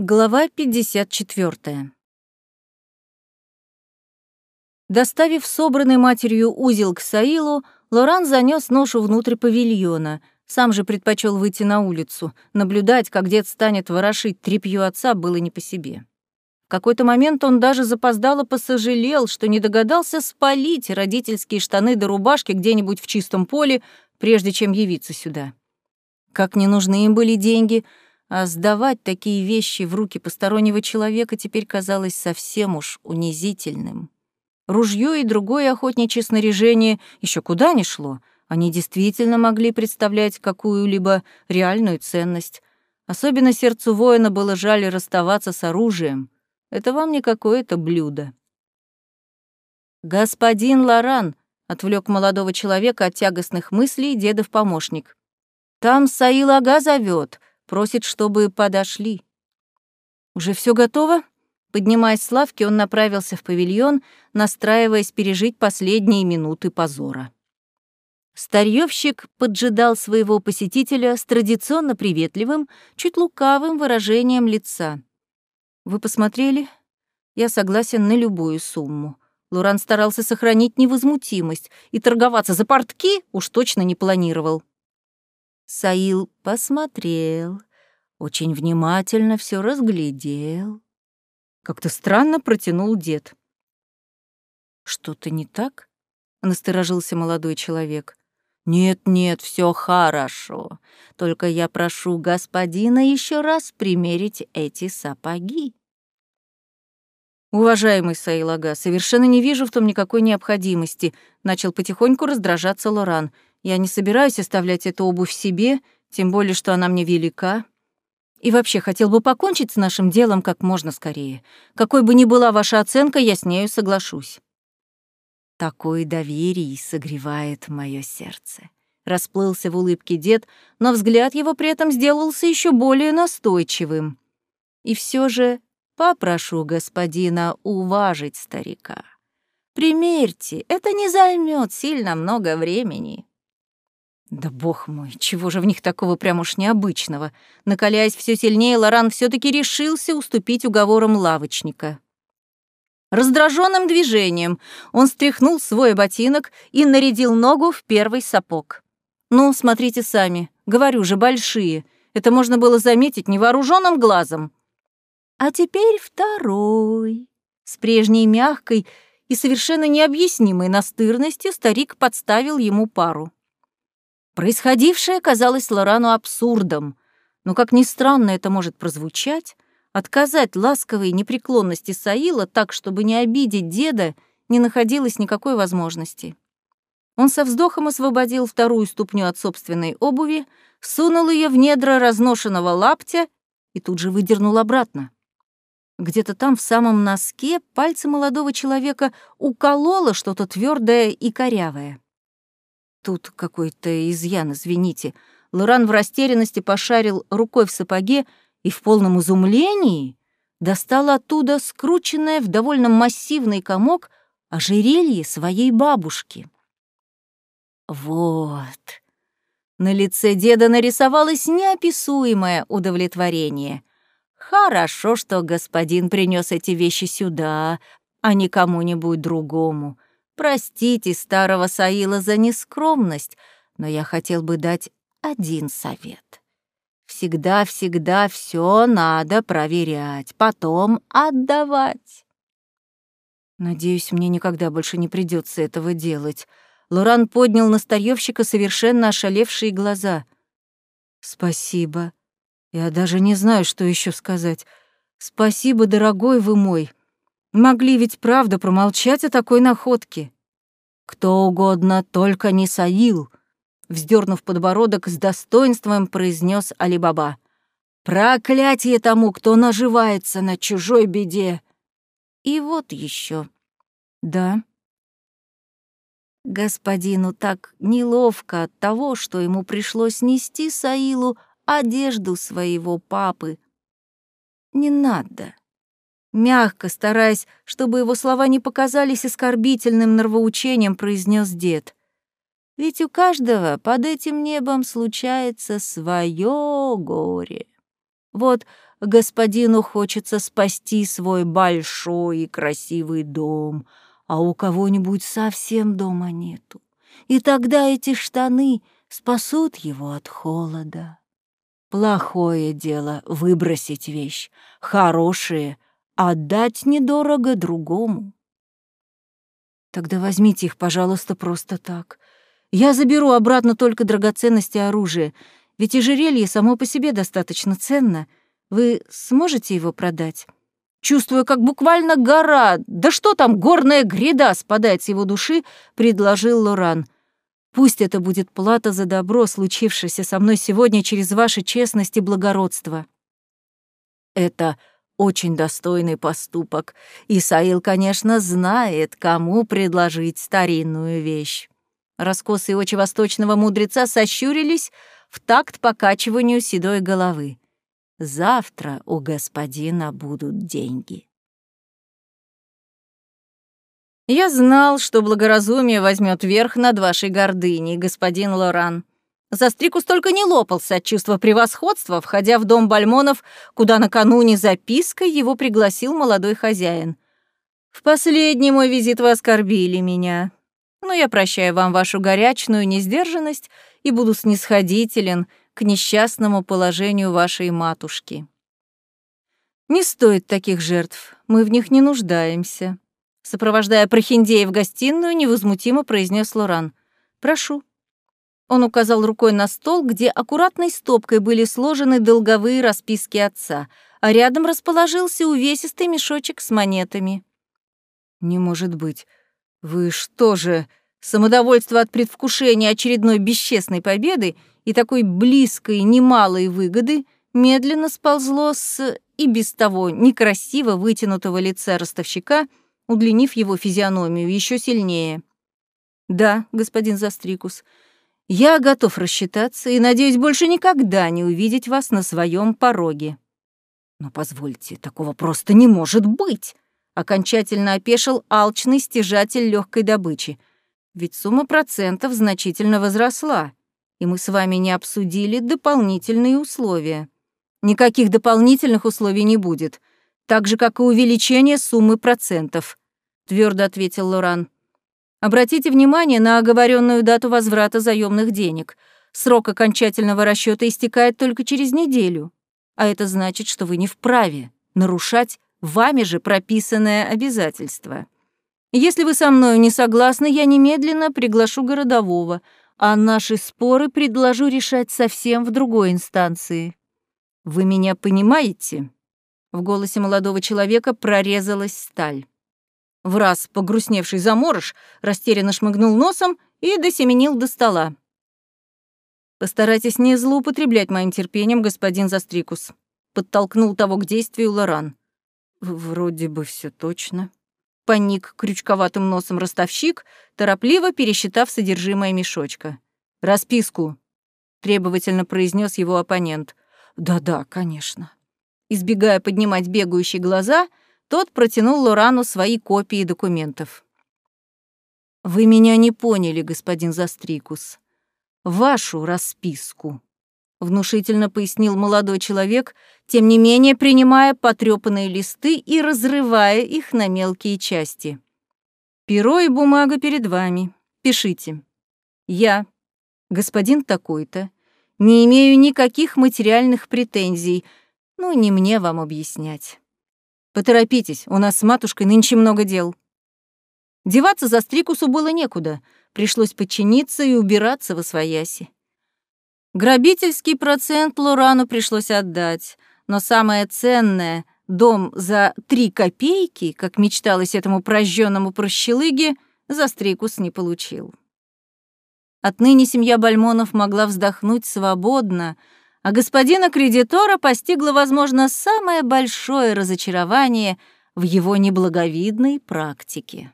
Глава 54. Доставив собранный матерью узел к Саилу, Лоран занёс ношу внутрь павильона. Сам же предпочел выйти на улицу. Наблюдать, как дед станет ворошить тряпью отца, было не по себе. В какой-то момент он даже запоздало посожалел, что не догадался спалить родительские штаны до рубашки где-нибудь в чистом поле, прежде чем явиться сюда. Как не нужны им были деньги — а сдавать такие вещи в руки постороннего человека теперь казалось совсем уж унизительным. Ружье и другое охотничье снаряжение еще куда ни шло. Они действительно могли представлять какую-либо реальную ценность. Особенно сердцу воина было жаль расставаться с оружием. Это вам не какое-то блюдо. «Господин Лоран», — отвлек молодого человека от тягостных мыслей дедов помощник. «Там Саил Ага зовет. Просит, чтобы подошли. Уже все готово? Поднимаясь с лавки, он направился в павильон, настраиваясь пережить последние минуты позора. Старьёвщик поджидал своего посетителя с традиционно приветливым, чуть лукавым выражением лица. «Вы посмотрели? Я согласен на любую сумму». Луран старался сохранить невозмутимость и торговаться за портки уж точно не планировал. Саил посмотрел, очень внимательно все разглядел. Как-то странно протянул дед. «Что-то не так?» — насторожился молодой человек. «Нет-нет, все хорошо. Только я прошу господина еще раз примерить эти сапоги». «Уважаемый Саилага, совершенно не вижу в том никакой необходимости», — начал потихоньку раздражаться Лоран — я не собираюсь оставлять эту обувь себе, тем более, что она мне велика. И вообще, хотел бы покончить с нашим делом как можно скорее. Какой бы ни была ваша оценка, я с нею соглашусь. Такое доверие согревает мое сердце. Расплылся в улыбке дед, но взгляд его при этом сделался еще более настойчивым. И все же попрошу господина уважить старика. Примерьте, это не займет сильно много времени. Да бог мой, чего же в них такого прям уж необычного? Накаляясь все сильнее, Лоран все таки решился уступить уговорам лавочника. Раздраженным движением он стряхнул свой ботинок и нарядил ногу в первый сапог. «Ну, смотрите сами, говорю же, большие. Это можно было заметить невооруженным глазом». «А теперь второй». С прежней мягкой и совершенно необъяснимой настырностью старик подставил ему пару. Происходившее казалось Лорану абсурдом, но, как ни странно это может прозвучать, отказать ласковой непреклонности Саила так, чтобы не обидеть деда, не находилось никакой возможности. Он со вздохом освободил вторую ступню от собственной обуви, сунул ее в недра разношенного лаптя и тут же выдернул обратно. Где-то там, в самом носке, пальцы молодого человека укололо что-то твердое и корявое. Тут какой-то изъян, извините. Лоран в растерянности пошарил рукой в сапоге и в полном изумлении достал оттуда скрученное в довольно массивный комок ожерелье своей бабушки. Вот. На лице деда нарисовалось неописуемое удовлетворение. Хорошо, что господин принес эти вещи сюда, а не кому-нибудь другому. Простите старого Саила за нескромность, но я хотел бы дать один совет. Всегда-всегда все надо проверять, потом отдавать. Надеюсь, мне никогда больше не придется этого делать. Лоран поднял на старьёвщика совершенно ошалевшие глаза. Спасибо. Я даже не знаю, что еще сказать. Спасибо, дорогой вы мой. Могли ведь правда промолчать о такой находке. Кто угодно, только не Саил, вздернув подбородок, с достоинством произнес Алибаба. Проклятие тому, кто наживается на чужой беде. И вот еще. Да. Господину так неловко от того, что ему пришлось нести Саилу одежду своего папы. Не надо. Мягко, стараясь, чтобы его слова не показались оскорбительным нравоучением, произнес дед. Ведь у каждого под этим небом случается свое горе. Вот господину хочется спасти свой большой и красивый дом, а у кого-нибудь совсем дома нету. И тогда эти штаны спасут его от холода. Плохое дело — выбросить вещь, хорошее — отдать недорого другому. Тогда возьмите их, пожалуйста, просто так. Я заберу обратно только драгоценности и оружие, ведь ожерелье само по себе достаточно ценно. Вы сможете его продать? Чувствуя, как буквально гора, да что там, горная гряда спадает с его души, предложил Лоран — Пусть это будет плата за добро, случившееся со мной сегодня через ваши честность и благородство. Это очень достойный поступок. Исаил, конечно, знает, кому предложить старинную вещь. Раскосые очи восточного мудреца сощурились в такт покачиванию седой головы. Завтра у господина будут деньги. Я знал, что благоразумие возьмет верх над вашей гордыней, господин Лоран. Застрикус только не лопался от чувства превосходства, входя в дом Бальмонов, куда накануне запиской его пригласил молодой хозяин. «В последний мой визит вы оскорбили меня. Но я прощаю вам вашу горячную несдержанность и буду снисходителен к несчастному положению вашей матушки. Не стоит таких жертв, мы в них не нуждаемся. Сопровождая Прохиндея в гостиную, невозмутимо произнес Лоран. «Прошу». Он указал рукой на стол, где аккуратной стопкой были сложены долговые расписки отца, а рядом расположился увесистый мешочек с монетами. «Не может быть. Вы что же...» Самодовольство от предвкушения очередной бесчестной победы и такой близкой немалой выгоды медленно сползло с и без того некрасиво вытянутого лица ростовщика — удлинив его физиономию еще сильнее. «Да, господин Застрикус, я готов рассчитаться и надеюсь больше никогда не увидеть вас на своем пороге». «Но позвольте, такого просто не может быть!» Окончательно опешил алчный стяжатель легкой добычи. Ведь сумма процентов значительно возросла, и мы с вами не обсудили дополнительные условия. Никаких дополнительных условий не будет так же, как и увеличение суммы процентов», — твердо ответил Лоран. «Обратите внимание на оговоренную дату возврата заемных денег. Срок окончательного расчета истекает только через неделю, а это значит, что вы не вправе нарушать вами же прописанное обязательство. Если вы со мной не согласны, я немедленно приглашу городового, а наши споры предложу решать совсем в другой инстанции. Вы меня понимаете?» В голосе молодого человека прорезалась сталь. В раз погрустневший заморож растерянно шмыгнул носом и досеменил до стола. «Постарайтесь не злоупотреблять моим терпением, господин Застрикус», — подтолкнул того к действию Лоран. «Вроде бы все точно». Паник крючковатым носом ростовщик, торопливо пересчитав содержимое мешочка. «Расписку», — требовательно произнес его оппонент. «Да-да, конечно». Избегая поднимать бегающие глаза, тот протянул Лорану свои копии документов. «Вы меня не поняли, господин Застрикус. Вашу расписку», — внушительно пояснил молодой человек, тем не менее принимая потрёпанные листы и разрывая их на мелкие части. «Перо и бумага перед вами. Пишите. Я, господин такой-то, не имею никаких материальных претензий — ну, не мне вам объяснять. Поторопитесь, у нас с матушкой нынче много дел. Деваться за стрикусу было некуда, пришлось подчиниться и убираться во свояси. Грабительский процент Лорану пришлось отдать, но самое ценное — дом за три копейки, как мечталось этому прожженному прощелыге, за стрикус не получил. Отныне семья Бальмонов могла вздохнуть свободно — а господина кредитора постигло, возможно, самое большое разочарование в его неблаговидной практике.